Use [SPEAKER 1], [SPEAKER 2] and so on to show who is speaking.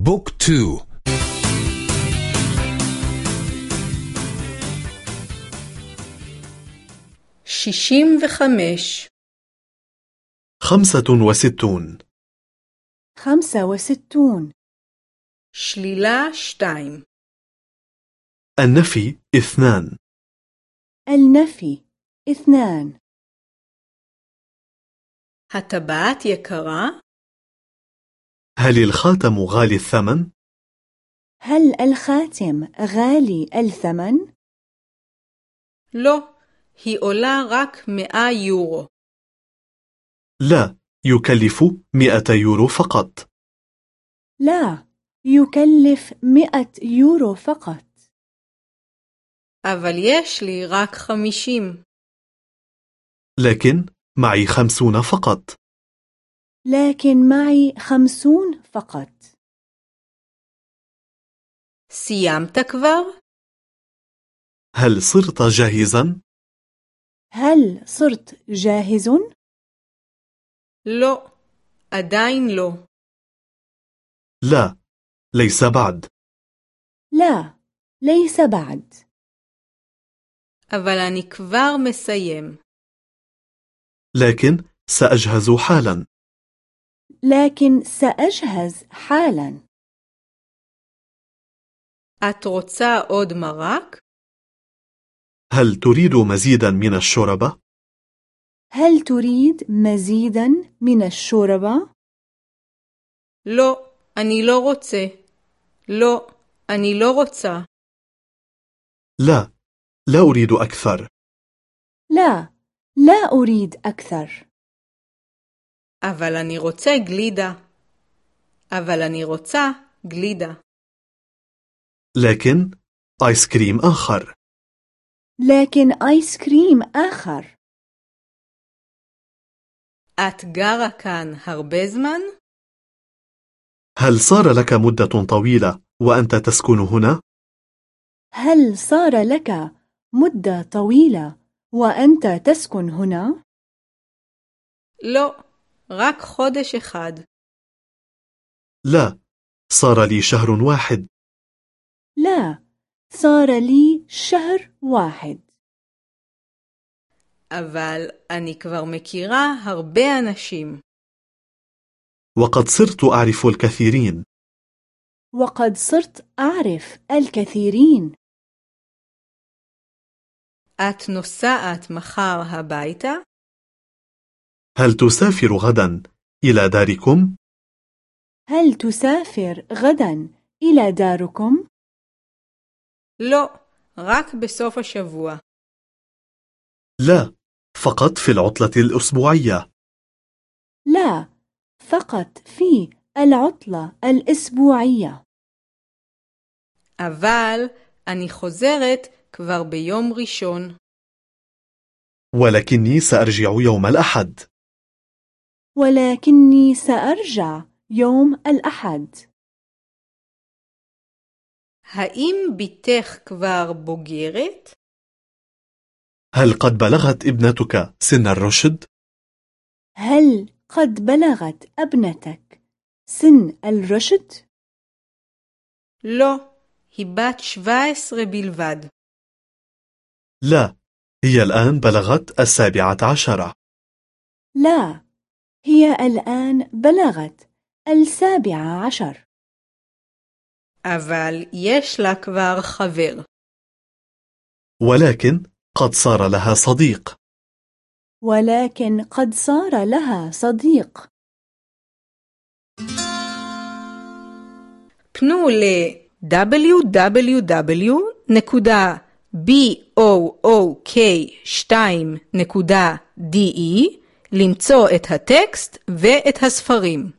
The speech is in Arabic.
[SPEAKER 1] بوك تو
[SPEAKER 2] שישים וחמש
[SPEAKER 3] خمسة وستون
[SPEAKER 4] خمسة وستون
[SPEAKER 2] שלילה שתיים
[SPEAKER 3] النفي اثنان
[SPEAKER 4] النفي اثنان
[SPEAKER 2] הטבעת יקרה?
[SPEAKER 3] هل الخاتم غالي الثمن؟
[SPEAKER 4] هل الخاتم غالي الثمن؟
[SPEAKER 2] לא, היא עולה רק מאה יורו.
[SPEAKER 3] لا يكلف مئة يورو فقط
[SPEAKER 4] لا يكلف مئة يورو فقط
[SPEAKER 2] אבל יש לי רק חמישים.
[SPEAKER 3] لكن معي خمسون فقط
[SPEAKER 4] لكن معي خمسون فقط
[SPEAKER 2] סיימת כבר?
[SPEAKER 3] هل صرت جاهزا؟
[SPEAKER 4] هل صرت جاهز؟
[SPEAKER 2] לא, עדיין לא.
[SPEAKER 3] لا ليس بعد
[SPEAKER 4] لا ليس بعد
[SPEAKER 2] אבל אני כבר מסיים.
[SPEAKER 3] لكن سأجهز حالا
[SPEAKER 4] لكن سأجهز حالا
[SPEAKER 2] את רוצה עוד מרק?
[SPEAKER 3] هل تريد مزيدا من الشوربة؟
[SPEAKER 4] هل تريد مزيدا من الشوربة؟
[SPEAKER 2] לא, אני לא רוצה. לא, אני לא רוצה.
[SPEAKER 3] لا لا أريد أكثر
[SPEAKER 4] لا لا أريد أكثر
[SPEAKER 2] אבל אני רוצה גלידה. אבל אני רוצה גלידה.
[SPEAKER 3] لكن آيس كريم آخر
[SPEAKER 4] لكن آيس كريم آخر
[SPEAKER 2] את גרה כאן הרבה זמן?
[SPEAKER 3] هل صار لك مدة طويلة وأنت تسكن هنا؟
[SPEAKER 4] هل صار لك مدة طويلة وأنت تسكن هنا؟
[SPEAKER 2] לא, רק חודש אחד.
[SPEAKER 3] لا صار لي شهر واحد
[SPEAKER 4] لا صار لي شهر واحد
[SPEAKER 2] אבל אני כבר מכירה הרבה אנשים.
[SPEAKER 3] وقد صرت أعرف الكثيرين
[SPEAKER 4] وقد صرت أعرف الكثيرين
[SPEAKER 2] את נוסעת מחר הביתה?
[SPEAKER 3] هل تسافر غدا إلى داركم؟
[SPEAKER 4] هل تسافر غدا إلى داركم؟
[SPEAKER 2] לא, רק בסוף השבוע.
[SPEAKER 3] لا فقط في العطلة الأسبوعية
[SPEAKER 4] لا فقط في العطلة الأسبوعية
[SPEAKER 2] אבל אני חוזרת כבר ביום ראשון.
[SPEAKER 3] ولكني سأرجع يوم الأحد
[SPEAKER 4] ولكني سأرجع يوم الأحد
[SPEAKER 2] האם בתך כבר בוגרת?
[SPEAKER 3] هل قد بلغت ابنتك سن الرشد؟
[SPEAKER 4] هل قد بلغت ابنتك سن الرشد؟
[SPEAKER 2] לא, היא בת 17 בלבד.
[SPEAKER 3] لا هي الآن بلغت السابعة عشرة
[SPEAKER 4] لا هي الآن بلغت السابعة عشر
[SPEAKER 2] אבל יש לה כבר חבר.
[SPEAKER 3] ولكن قد صار لها صديق
[SPEAKER 4] ولكن قد صار لها صديق
[SPEAKER 2] פנו ל-www.book2.de למצוא את הטקסט ואת הספרים.